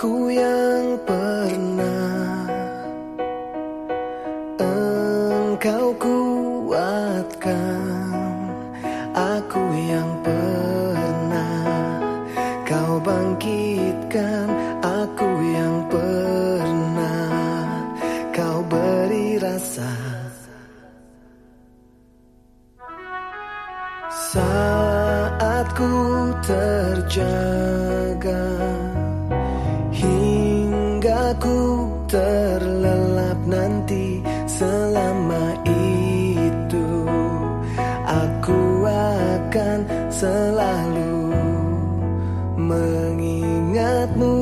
Aku yang pernah Engkau kuatkan. Aku yang pernah Kau bangkitkan. Aku yang pernah Kau beri rasa. Saat ku terjaga selalu mengingatmu.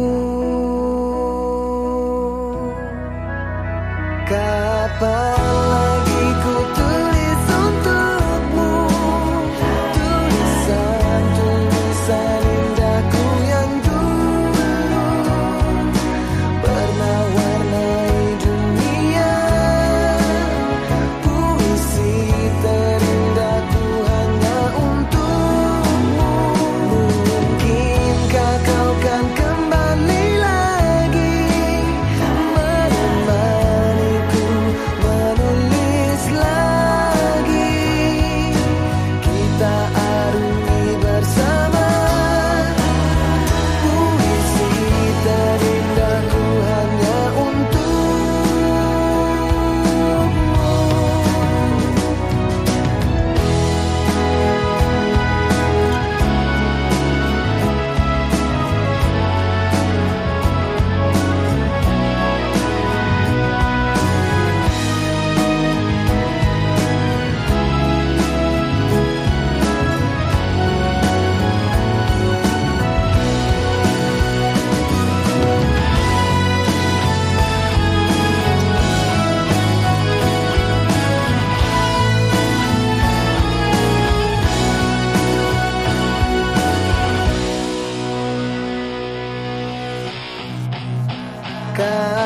God.